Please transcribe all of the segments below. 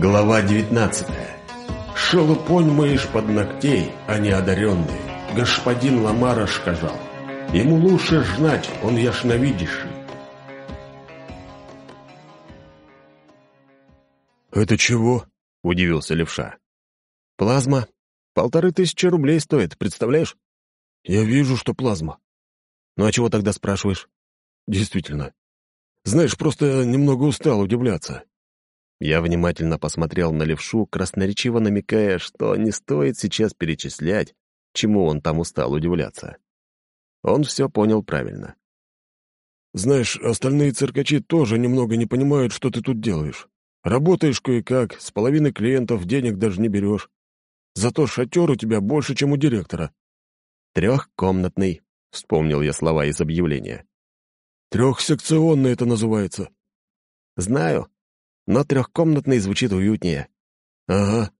Глава 19 «Шелупонь мышь под ногтей, а не одаренный. Господин Ламара сказал. Ему лучше знать, он ясновидящий». «Это чего?» — удивился левша. «Плазма. Полторы тысячи рублей стоит, представляешь?» «Я вижу, что плазма». «Ну а чего тогда спрашиваешь?» «Действительно. Знаешь, просто немного устал удивляться. Я внимательно посмотрел на левшу, красноречиво намекая, что не стоит сейчас перечислять, чему он там устал удивляться. Он все понял правильно. «Знаешь, остальные циркачи тоже немного не понимают, что ты тут делаешь. Работаешь кое-как, с половины клиентов денег даже не берешь. Зато шатер у тебя больше, чем у директора». «Трехкомнатный», — вспомнил я слова из объявления. «Трехсекционный это называется». «Знаю но трехкомнатный звучит уютнее». «Ага.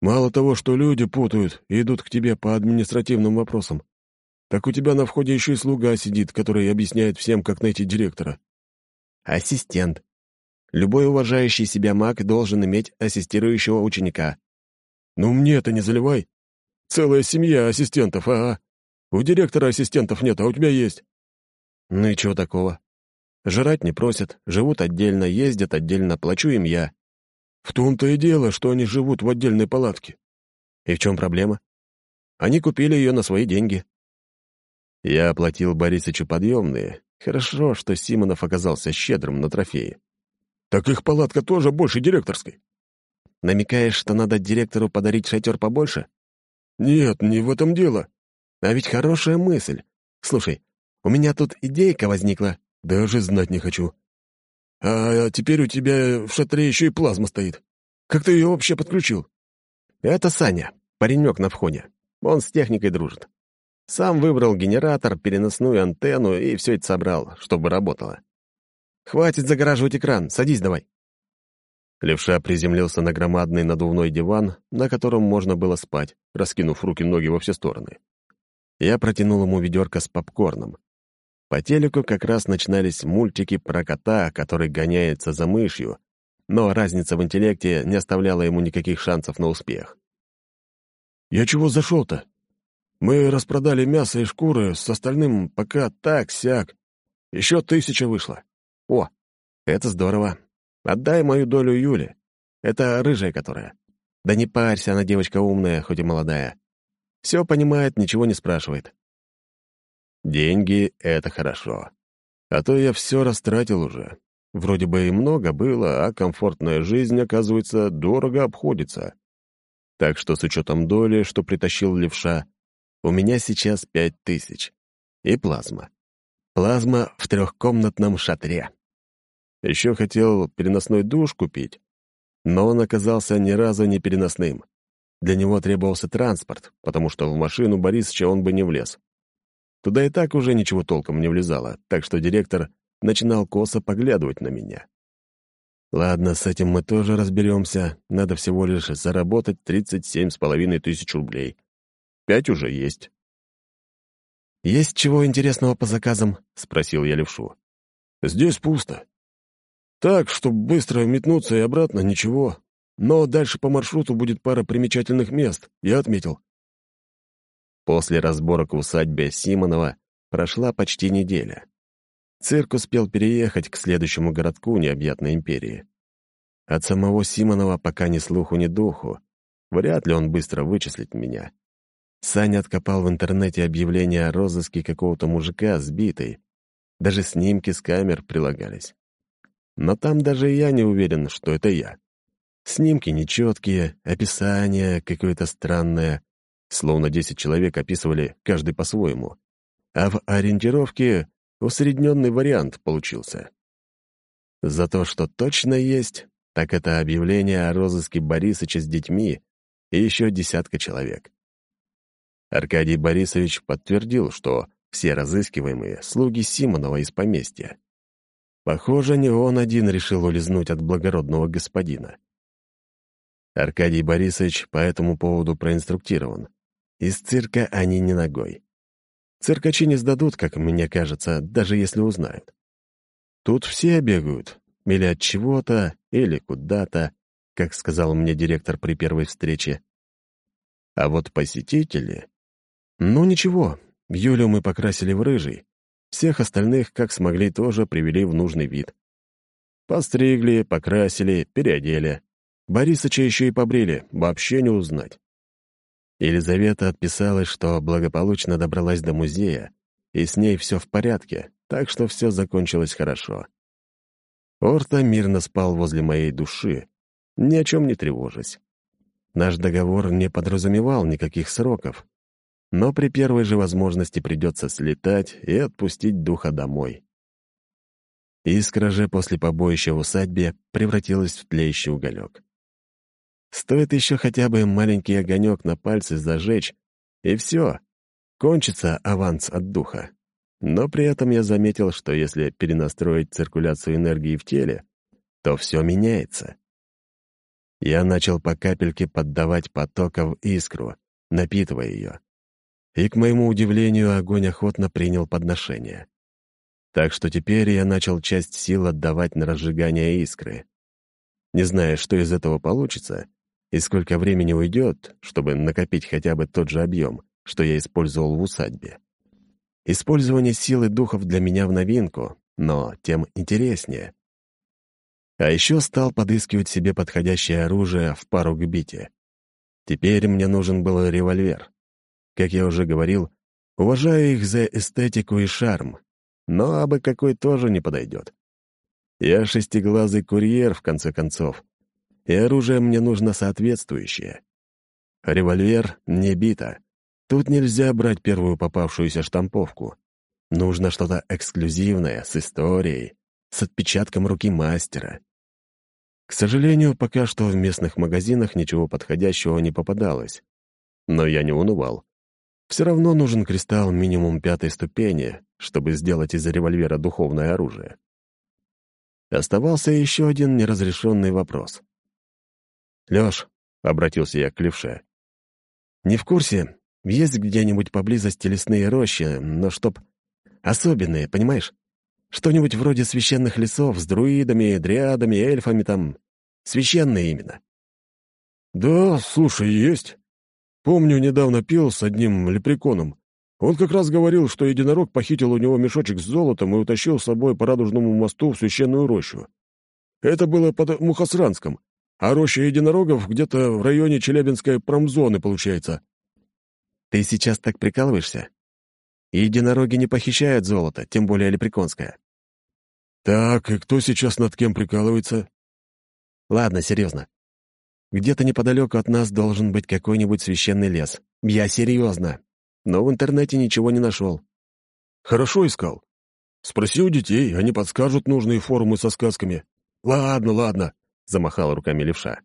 Мало того, что люди путают и идут к тебе по административным вопросам, так у тебя на входе еще и слуга сидит, который объясняет всем, как найти директора». «Ассистент. Любой уважающий себя маг должен иметь ассистирующего ученика». «Ну мне-то не заливай. Целая семья ассистентов, ага. У директора ассистентов нет, а у тебя есть». «Ну и чего такого? Жрать не просят, живут отдельно, ездят отдельно, плачу им я. В том-то и дело, что они живут в отдельной палатке. И в чем проблема? Они купили ее на свои деньги. Я оплатил Борисычу подъемные. Хорошо, что Симонов оказался щедрым на трофеи. Так их палатка тоже больше директорской. Намекаешь, что надо директору подарить шатер побольше? Нет, не в этом дело. А ведь хорошая мысль. Слушай, у меня тут идейка возникла. Даже знать не хочу. А теперь у тебя в шатре еще и плазма стоит. Как ты ее вообще подключил? Это Саня, паренек на входе. Он с техникой дружит. Сам выбрал генератор, переносную антенну и все это собрал, чтобы работало. Хватит загораживать экран, садись давай. Левша приземлился на громадный надувной диван, на котором можно было спать, раскинув руки-ноги во все стороны. Я протянул ему ведерко с попкорном. По телеку как раз начинались мультики про кота, который гоняется за мышью, но разница в интеллекте не оставляла ему никаких шансов на успех. «Я чего зашел-то? Мы распродали мясо и шкуры, с остальным пока так-сяк. Еще тысяча вышло. О, это здорово. Отдай мою долю Юле. Это рыжая которая. Да не парься, она девочка умная, хоть и молодая. Все понимает, ничего не спрашивает. Деньги — это хорошо. А то я все растратил уже. Вроде бы и много было, а комфортная жизнь, оказывается, дорого обходится. Так что с учетом доли, что притащил левша, у меня сейчас пять тысяч. И плазма. Плазма в трехкомнатном шатре. Еще хотел переносной душ купить, но он оказался ни разу не переносным. Для него требовался транспорт, потому что в машину Борисовича он бы не влез. Туда и так уже ничего толком не влезало, так что директор начинал косо поглядывать на меня. Ладно, с этим мы тоже разберемся. Надо всего лишь заработать тридцать семь с половиной тысяч рублей. Пять уже есть. «Есть чего интересного по заказам?» — спросил я левшу. «Здесь пусто. Так, чтобы быстро метнуться и обратно, ничего. Но дальше по маршруту будет пара примечательных мест, я отметил. После разборок в усадьбе Симонова прошла почти неделя. Цирк успел переехать к следующему городку необъятной империи. От самого Симонова пока ни слуху, ни духу. Вряд ли он быстро вычислит меня. Саня откопал в интернете объявление о розыске какого-то мужика сбитой. Даже снимки с камер прилагались. Но там даже я не уверен, что это я. Снимки нечеткие, описание какое-то странное, Словно десять человек описывали каждый по-своему. А в ориентировке усредненный вариант получился. За то, что точно есть, так это объявление о розыске Борисыча с детьми и еще десятка человек. Аркадий Борисович подтвердил, что все разыскиваемые — слуги Симонова из поместья. Похоже, не он один решил улизнуть от благородного господина. Аркадий Борисович по этому поводу проинструктирован. Из цирка они не ногой. Циркачи не сдадут, как мне кажется, даже если узнают. Тут все бегают, или от чего-то, или куда-то. как сказал мне директор при первой встрече. А вот посетители... Ну ничего, Юлю мы покрасили в рыжий. Всех остальных, как смогли, тоже привели в нужный вид. Постригли, покрасили, переодели. Борисыча еще и побрили, вообще не узнать. Елизавета отписалась, что благополучно добралась до музея, и с ней все в порядке, так что все закончилось хорошо. Орта мирно спал возле моей души, ни о чем не тревожась. Наш договор не подразумевал никаких сроков, но при первой же возможности придется слетать и отпустить духа домой. Искра же после побоища в усадьбе превратилась в тлеющий уголек. Стоит еще хотя бы маленький огонек на пальце зажечь, и все, кончится аванс от духа. Но при этом я заметил, что если перенастроить циркуляцию энергии в теле, то все меняется. Я начал по капельке поддавать потоков искру, напитывая ее. И, к моему удивлению, огонь охотно принял подношение. Так что теперь я начал часть сил отдавать на разжигание искры. Не зная, что из этого получится, и сколько времени уйдет, чтобы накопить хотя бы тот же объем, что я использовал в усадьбе. Использование силы духов для меня в новинку, но тем интереснее. А еще стал подыскивать себе подходящее оружие в пару к бите. Теперь мне нужен был револьвер. Как я уже говорил, уважаю их за эстетику и шарм, но абы какой тоже не подойдет. Я шестиглазый курьер, в конце концов, и оружие мне нужно соответствующее. Револьвер не бита. Тут нельзя брать первую попавшуюся штамповку. Нужно что-то эксклюзивное, с историей, с отпечатком руки мастера. К сожалению, пока что в местных магазинах ничего подходящего не попадалось. Но я не унывал. Все равно нужен кристалл минимум пятой ступени, чтобы сделать из револьвера духовное оружие. Оставался еще один неразрешенный вопрос. «Лёш», — обратился я к левше, — «не в курсе, есть где-нибудь поблизости лесные рощи, но чтоб особенные, понимаешь? Что-нибудь вроде священных лесов с друидами, дриадами, эльфами там. Священные именно». «Да, слушай, есть. Помню, недавно пил с одним лепреконом. Он как раз говорил, что единорог похитил у него мешочек с золотом и утащил с собой по Радужному мосту в священную рощу. Это было под Мухосранском, а роща единорогов где-то в районе Челябинской промзоны, получается. Ты сейчас так прикалываешься? Единороги не похищают золото, тем более лепреконское. Так, и кто сейчас над кем прикалывается? Ладно, серьезно. Где-то неподалеку от нас должен быть какой-нибудь священный лес. Я серьезно. Но в интернете ничего не нашел. Хорошо искал. Спроси у детей, они подскажут нужные форумы со сказками. Ладно, ладно. — замахал руками левша.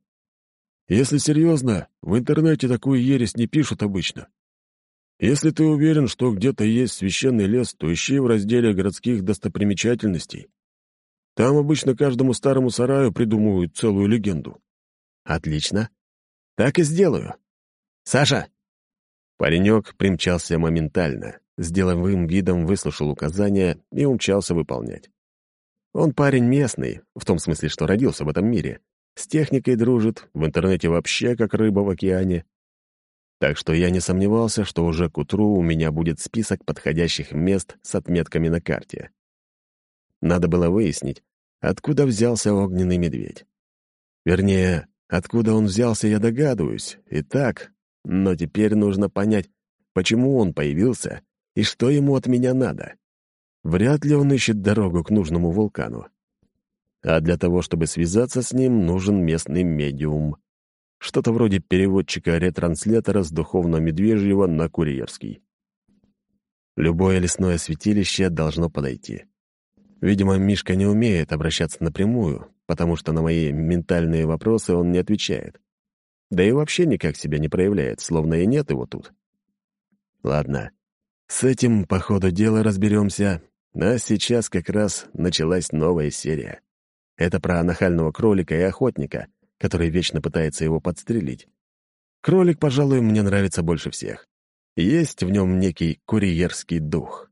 «Если серьезно, в интернете такую ересь не пишут обычно. Если ты уверен, что где-то есть священный лес, то ищи в разделе городских достопримечательностей. Там обычно каждому старому сараю придумывают целую легенду». «Отлично. Так и сделаю. Саша!» Паренек примчался моментально, с деловым видом выслушал указания и умчался выполнять. Он парень местный, в том смысле, что родился в этом мире. С техникой дружит, в интернете вообще как рыба в океане. Так что я не сомневался, что уже к утру у меня будет список подходящих мест с отметками на карте. Надо было выяснить, откуда взялся огненный медведь. Вернее, откуда он взялся, я догадываюсь, и так, но теперь нужно понять, почему он появился и что ему от меня надо. Вряд ли он ищет дорогу к нужному вулкану. А для того, чтобы связаться с ним, нужен местный медиум. Что-то вроде переводчика-ретранслятора с духовно-медвежьего на курьерский. Любое лесное святилище должно подойти. Видимо, Мишка не умеет обращаться напрямую, потому что на мои ментальные вопросы он не отвечает. Да и вообще никак себя не проявляет, словно и нет его тут. Ладно, с этим по ходу дела разберемся, а сейчас как раз началась новая серия. Это про нахального кролика и охотника, который вечно пытается его подстрелить. Кролик, пожалуй, мне нравится больше всех. Есть в нем некий курьерский дух.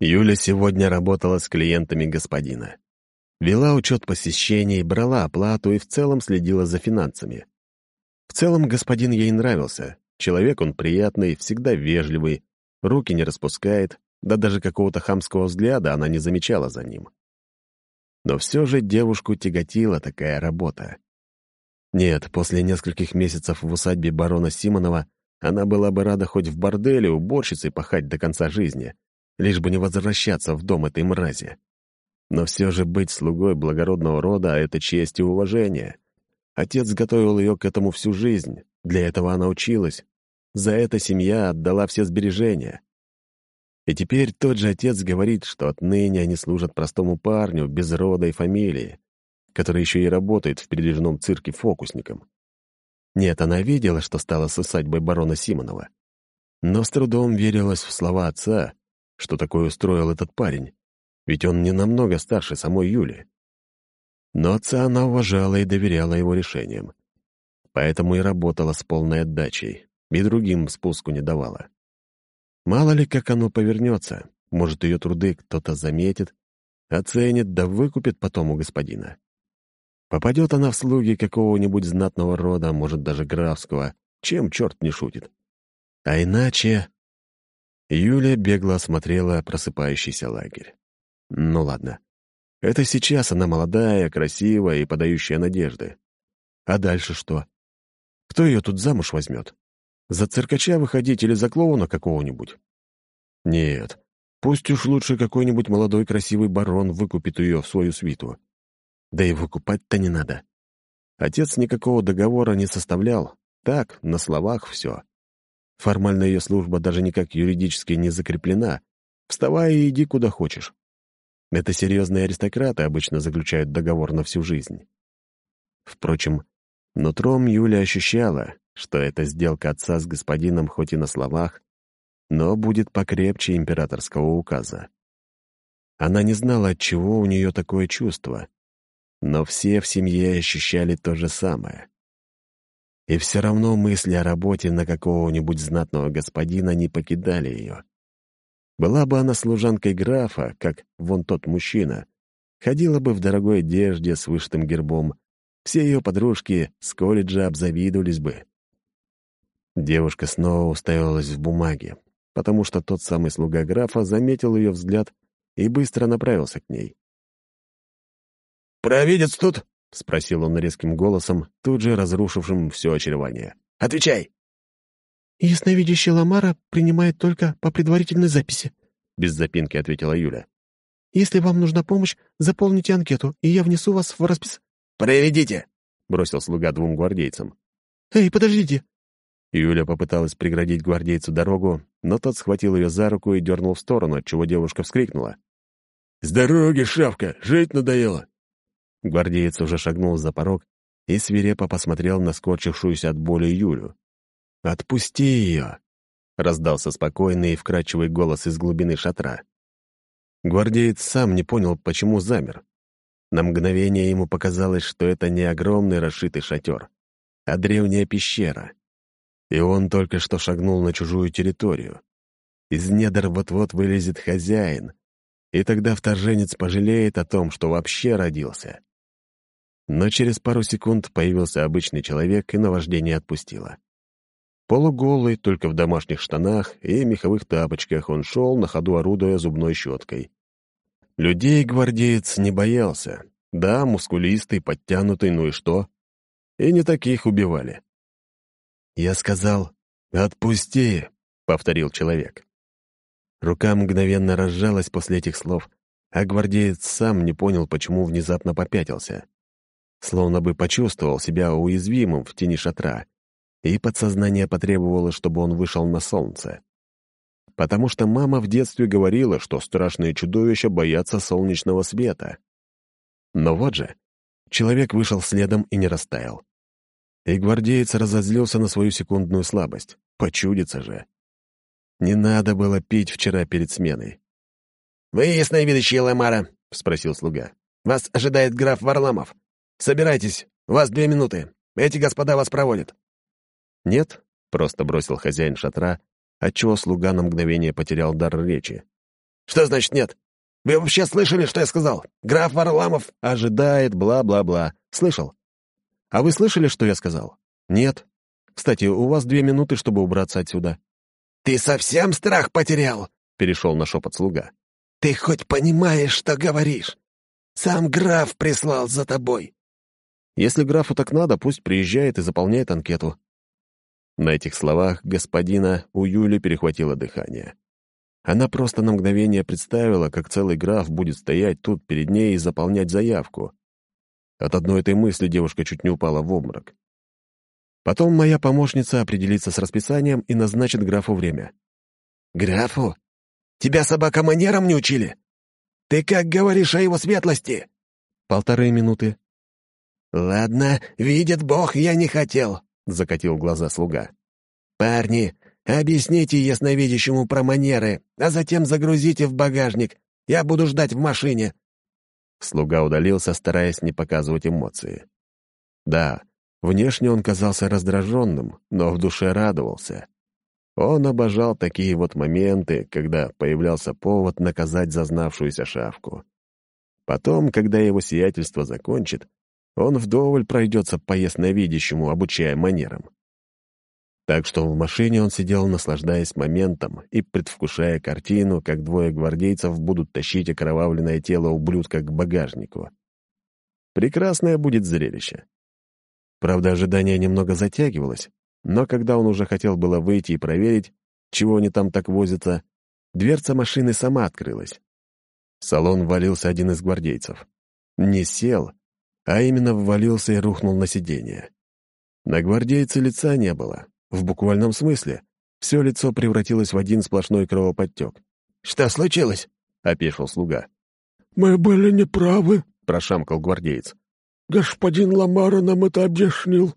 Юля сегодня работала с клиентами господина. Вела учет посещений, брала оплату и в целом следила за финансами. В целом господин ей нравился. Человек он приятный, всегда вежливый, руки не распускает, да даже какого-то хамского взгляда она не замечала за ним. Но все же девушку тяготила такая работа. Нет, после нескольких месяцев в усадьбе барона Симонова она была бы рада хоть в борделе уборщицей пахать до конца жизни, лишь бы не возвращаться в дом этой мрази. Но все же быть слугой благородного рода — это честь и уважение. Отец готовил ее к этому всю жизнь, для этого она училась. За это семья отдала все сбережения. И теперь тот же отец говорит, что отныне они служат простому парню без рода и фамилии, который еще и работает в передвижном цирке фокусником. Нет, она видела, что стала с усадьбой барона Симонова. Но с трудом верилась в слова отца, что такое устроил этот парень, ведь он не намного старше самой Юли. Но отца она уважала и доверяла его решениям. Поэтому и работала с полной отдачей, и другим спуску не давала. Мало ли, как оно повернется, может, ее труды кто-то заметит, оценит да выкупит потом у господина. Попадет она в слуги какого-нибудь знатного рода, может, даже графского, чем черт не шутит. А иначе... Юля бегло осмотрела просыпающийся лагерь. Ну ладно. Это сейчас она молодая, красивая и подающая надежды. А дальше что? Кто ее тут замуж возьмет? За циркача выходить или за клоуна какого-нибудь? Нет, пусть уж лучше какой-нибудь молодой красивый барон выкупит ее в свою свиту. Да и выкупать-то не надо. Отец никакого договора не составлял. Так, на словах все. Формально ее служба даже никак юридически не закреплена. Вставай и иди куда хочешь. Это серьезные аристократы обычно заключают договор на всю жизнь. Впрочем, нутром Юля ощущала, что эта сделка отца с господином хоть и на словах, но будет покрепче императорского указа. Она не знала, от чего у нее такое чувство, но все в семье ощущали то же самое. И все равно мысли о работе на какого-нибудь знатного господина не покидали ее. Была бы она служанкой графа, как вон тот мужчина, ходила бы в дорогой одежде с вышитым гербом, все ее подружки с колледжа обзавидовались бы. Девушка снова уставилась в бумаге, потому что тот самый слуга графа заметил ее взгляд и быстро направился к ней. «Провидец тут?» — спросил он резким голосом, тут же разрушившим все очарование. «Отвечай!» «Ясновидящий Ламара принимает только по предварительной записи», — без запинки ответила Юля. «Если вам нужна помощь, заполните анкету, и я внесу вас в распис...» «Проведите!» — бросил слуга двум гвардейцам. «Эй, подождите!» Юля попыталась преградить гвардейцу дорогу, но тот схватил ее за руку и дернул в сторону, отчего девушка вскрикнула. «С дороги, шавка! Жить надоело!» Гвардеец уже шагнул за порог и свирепо посмотрел на скорчившуюся от боли Юлю. «Отпусти ее!» — раздался спокойный и вкрадчивый голос из глубины шатра. Гвардеец сам не понял, почему замер. На мгновение ему показалось, что это не огромный расшитый шатер, а древняя пещера — и он только что шагнул на чужую территорию. Из недр вот-вот вылезет хозяин, и тогда вторженец пожалеет о том, что вообще родился. Но через пару секунд появился обычный человек, и наваждение отпустило. Полуголый, только в домашних штанах и меховых тапочках, он шел, на ходу орудуя зубной щеткой. Людей гвардеец не боялся. Да, мускулистый, подтянутый, ну и что? И не таких убивали. «Я сказал, отпусти!» — повторил человек. Рука мгновенно разжалась после этих слов, а гвардеец сам не понял, почему внезапно попятился. Словно бы почувствовал себя уязвимым в тени шатра, и подсознание потребовало, чтобы он вышел на солнце. Потому что мама в детстве говорила, что страшные чудовища боятся солнечного света. Но вот же, человек вышел следом и не растаял. И гвардеец разозлился на свою секундную слабость. Почудится же. Не надо было пить вчера перед сменой. «Вы ясновидящий Ламара?» — спросил слуга. «Вас ожидает граф Варламов. Собирайтесь, у вас две минуты. Эти господа вас проводят». «Нет», — просто бросил хозяин шатра, отчего слуга на мгновение потерял дар речи. «Что значит нет? Вы вообще слышали, что я сказал? Граф Варламов ожидает, бла-бла-бла. Слышал? А вы слышали, что я сказал? Нет. Кстати, у вас две минуты, чтобы убраться отсюда. «Ты совсем страх потерял?» — перешел на шепот слуга. «Ты хоть понимаешь, что говоришь? Сам граф прислал за тобой». «Если графу так надо, пусть приезжает и заполняет анкету». На этих словах господина у Юли перехватило дыхание. Она просто на мгновение представила, как целый граф будет стоять тут перед ней и заполнять заявку. От одной этой мысли девушка чуть не упала в обморок. Потом моя помощница определится с расписанием и назначит графу время. «Графу? Тебя собака манерам не учили? Ты как говоришь о его светлости?» «Полторы минуты». «Ладно, видит Бог, я не хотел», — закатил глаза слуга. «Парни, объясните ясновидящему про манеры, а затем загрузите в багажник. Я буду ждать в машине». Слуга удалился, стараясь не показывать эмоции. Да, Внешне он казался раздраженным, но в душе радовался. Он обожал такие вот моменты, когда появлялся повод наказать зазнавшуюся шавку. Потом, когда его сиятельство закончит, он вдоволь пройдется по ясновидящему, обучая манерам. Так что в машине он сидел, наслаждаясь моментом и предвкушая картину, как двое гвардейцев будут тащить окровавленное тело ублюдка к багажнику. Прекрасное будет зрелище. Правда, ожидание немного затягивалось, но когда он уже хотел было выйти и проверить, чего они там так возятся, дверца машины сама открылась. В салон ввалился один из гвардейцев. Не сел, а именно ввалился и рухнул на сиденье. На гвардейце лица не было, в буквальном смысле. Все лицо превратилось в один сплошной кровоподтек. «Что случилось?» — опешил слуга. «Мы были неправы», — прошамкал гвардеец. Господин Ламара нам это объяснил.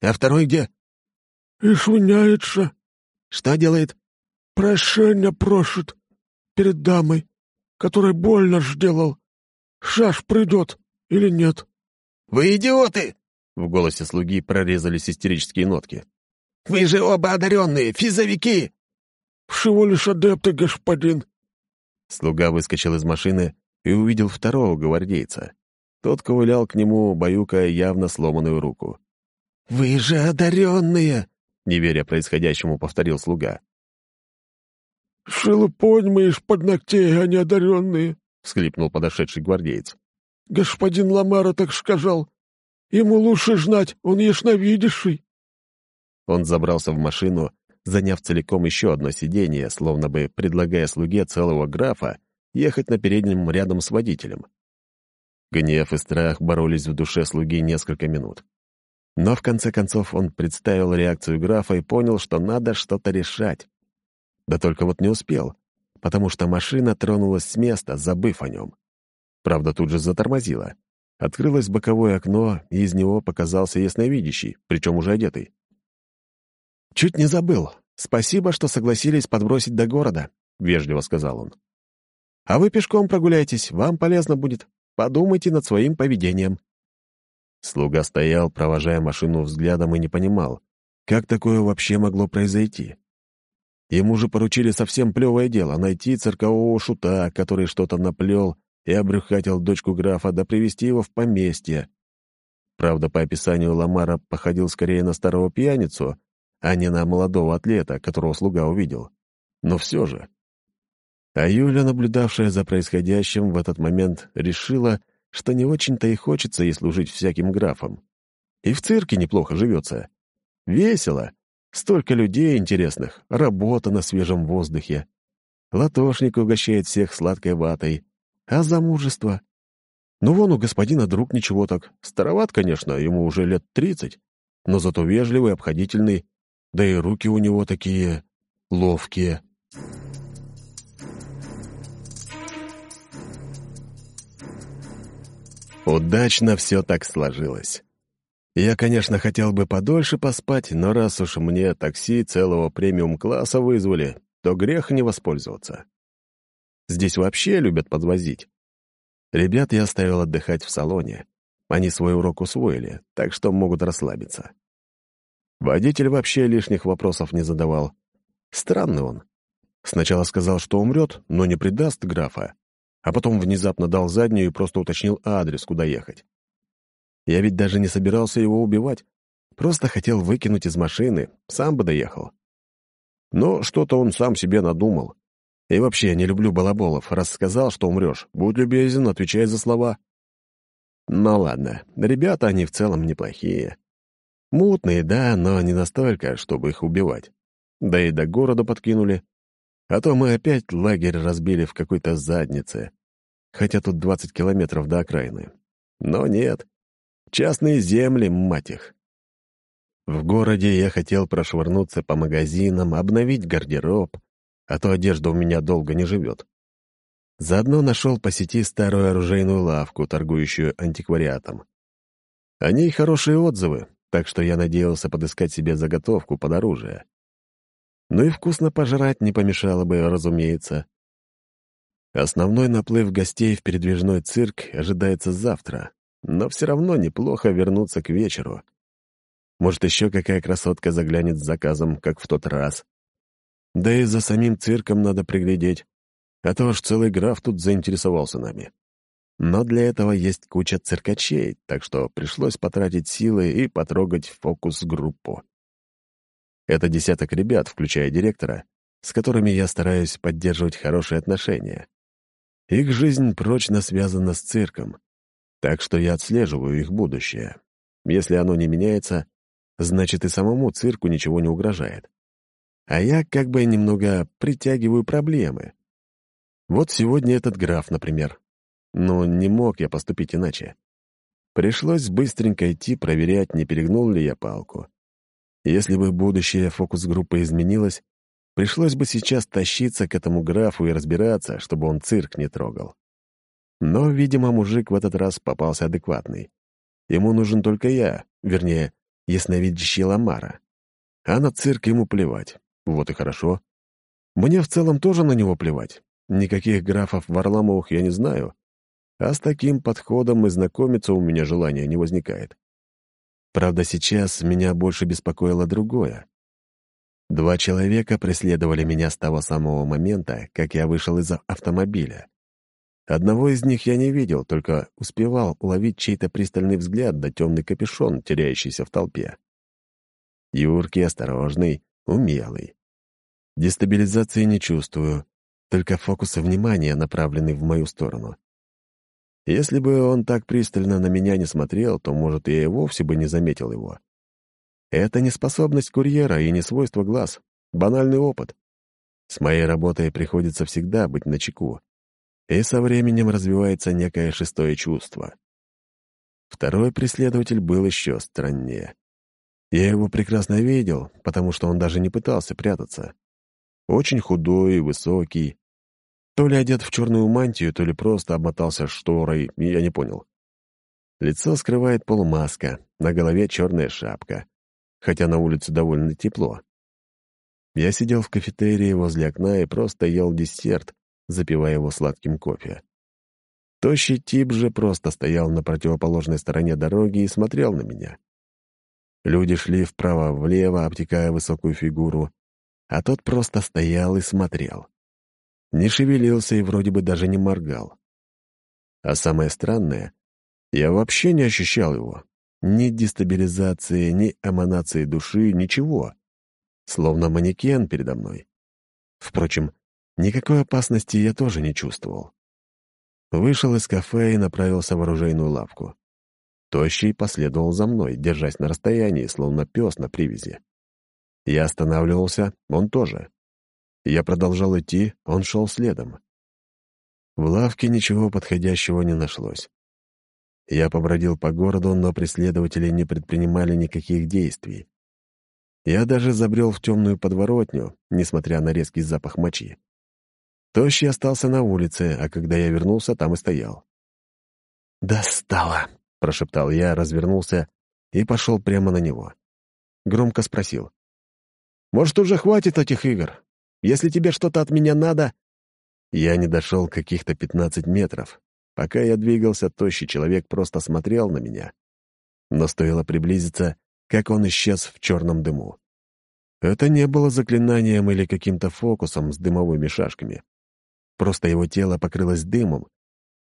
А второй где? Извиняется. Что делает? Прощения просит перед дамой, которой больно сделал. Шаш придет или нет? Вы идиоты! В голосе слуги прорезались истерические нотки. «Вы же оба одаренные, физовики!» «Всего лишь адепты, господин!» Слуга выскочил из машины и увидел второго гвардейца. Тот ковылял к нему, баюкая явно сломанную руку. «Вы же одаренные!» — не веря происходящему, повторил слуга. «Шелупонь мы из-под ногтей, а не одаренные!» — всхлипнул подошедший гвардеец. «Господин Ламара так сказал. Ему лучше знать, он ясновидящий». Он забрался в машину, заняв целиком еще одно сиденье, словно бы предлагая слуге целого графа ехать на переднем рядом с водителем. Гнев и страх боролись в душе слуги несколько минут. Но в конце концов он представил реакцию графа и понял, что надо что-то решать. Да только вот не успел, потому что машина тронулась с места, забыв о нем. Правда, тут же затормозила. Открылось боковое окно, и из него показался ясновидящий, причем уже одетый. «Чуть не забыл. Спасибо, что согласились подбросить до города», — вежливо сказал он. «А вы пешком прогуляйтесь, вам полезно будет». Подумайте над своим поведением». Слуга стоял, провожая машину взглядом, и не понимал, как такое вообще могло произойти. Ему же поручили совсем плевое дело — найти циркового шута, который что-то наплел и обрюхатил дочку графа, да привести его в поместье. Правда, по описанию Ламара походил скорее на старого пьяницу, а не на молодого атлета, которого слуга увидел. Но все же. А Юля, наблюдавшая за происходящим, в этот момент решила, что не очень-то и хочется ей служить всяким графом. И в цирке неплохо живется. Весело. Столько людей интересных, работа на свежем воздухе. Латошник угощает всех сладкой ватой. А замужество? Ну, вон у господина друг ничего так. Староват, конечно, ему уже лет тридцать. Но зато вежливый, обходительный. Да и руки у него такие ловкие. Удачно все так сложилось. Я, конечно, хотел бы подольше поспать, но раз уж мне такси целого премиум-класса вызвали, то грех не воспользоваться. Здесь вообще любят подвозить. Ребят я оставил отдыхать в салоне. Они свой урок усвоили, так что могут расслабиться. Водитель вообще лишних вопросов не задавал. Странный он. Сначала сказал, что умрет, но не предаст графа, а потом внезапно дал заднюю и просто уточнил адрес, куда ехать. Я ведь даже не собирался его убивать, просто хотел выкинуть из машины, сам бы доехал. Но что-то он сам себе надумал. И вообще, не люблю балаболов. Раз сказал, что умрешь, будь любезен, отвечай за слова. Ну ладно, ребята они в целом неплохие. Мутные, да, но не настолько, чтобы их убивать. Да и до города подкинули. А то мы опять лагерь разбили в какой-то заднице. Хотя тут 20 километров до окраины. Но нет. Частные земли, мать их. В городе я хотел прошвырнуться по магазинам, обновить гардероб, а то одежда у меня долго не живет. Заодно нашел по сети старую оружейную лавку, торгующую антиквариатом. О ней хорошие отзывы, так что я надеялся подыскать себе заготовку под оружие. Ну и вкусно пожрать не помешало бы, разумеется. Основной наплыв гостей в передвижной цирк ожидается завтра, но все равно неплохо вернуться к вечеру. Может, еще какая красотка заглянет с заказом, как в тот раз. Да и за самим цирком надо приглядеть, а то уж целый граф тут заинтересовался нами. Но для этого есть куча циркачей, так что пришлось потратить силы и потрогать фокус-группу. Это десяток ребят, включая директора, с которыми я стараюсь поддерживать хорошие отношения. Их жизнь прочно связана с цирком, так что я отслеживаю их будущее. Если оно не меняется, значит и самому цирку ничего не угрожает а я как бы немного притягиваю проблемы. Вот сегодня этот граф, например. Но не мог я поступить иначе. Пришлось быстренько идти проверять, не перегнул ли я палку. Если бы будущее фокус-группы изменилось, пришлось бы сейчас тащиться к этому графу и разбираться, чтобы он цирк не трогал. Но, видимо, мужик в этот раз попался адекватный. Ему нужен только я, вернее, ясновидящий Ламара. А на цирк ему плевать. Вот и хорошо. Мне в целом тоже на него плевать. Никаких графов Варламовых я не знаю. А с таким подходом и знакомиться у меня желания не возникает. Правда, сейчас меня больше беспокоило другое. Два человека преследовали меня с того самого момента, как я вышел из автомобиля. Одного из них я не видел, только успевал уловить чей-то пристальный взгляд да темный капюшон, теряющийся в толпе. Юркий, осторожный, умелый. Дестабилизации не чувствую, только фокусы внимания направлены в мою сторону. Если бы он так пристально на меня не смотрел, то, может, я и вовсе бы не заметил его. Это не способность курьера и не свойство глаз, банальный опыт. С моей работой приходится всегда быть начеку, и со временем развивается некое шестое чувство. Второй преследователь был еще страннее. Я его прекрасно видел, потому что он даже не пытался прятаться. Очень худой высокий. То ли одет в черную мантию, то ли просто обмотался шторой, я не понял. Лицо скрывает полумаска, на голове черная шапка, хотя на улице довольно тепло. Я сидел в кафетерии возле окна и просто ел десерт, запивая его сладким кофе. Тощий тип же просто стоял на противоположной стороне дороги и смотрел на меня. Люди шли вправо-влево, обтекая высокую фигуру, а тот просто стоял и смотрел. Не шевелился и вроде бы даже не моргал. А самое странное, я вообще не ощущал его. Ни дестабилизации, ни эманации души, ничего. Словно манекен передо мной. Впрочем, никакой опасности я тоже не чувствовал. Вышел из кафе и направился в оружейную лавку. Тощий последовал за мной, держась на расстоянии, словно пес на привязи. Я останавливался, он тоже. Я продолжал идти, он шел следом. В лавке ничего подходящего не нашлось. Я побродил по городу, но преследователи не предпринимали никаких действий. Я даже забрел в темную подворотню, несмотря на резкий запах мочи. Тощий остался на улице, а когда я вернулся, там и стоял. «Достало!» — прошептал я, развернулся и пошел прямо на него. Громко спросил. Может, уже хватит этих игр? Если тебе что-то от меня надо...» Я не дошел каких-то пятнадцать метров. Пока я двигался, тощий человек просто смотрел на меня. Но стоило приблизиться, как он исчез в черном дыму. Это не было заклинанием или каким-то фокусом с дымовыми шашками. Просто его тело покрылось дымом,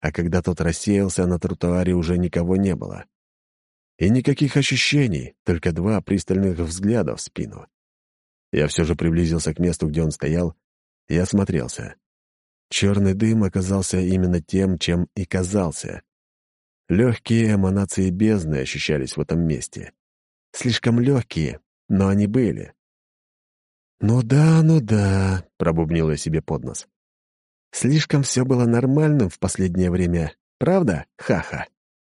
а когда тот рассеялся, на тротуаре уже никого не было. И никаких ощущений, только два пристальных взгляда в спину. Я все же приблизился к месту, где он стоял, и осмотрелся. Черный дым оказался именно тем, чем и казался. Легкие эманации бездны ощущались в этом месте. Слишком легкие, но они были. «Ну да, ну да», — пробубнил я себе под нос. «Слишком все было нормальным в последнее время, правда, Хаха?»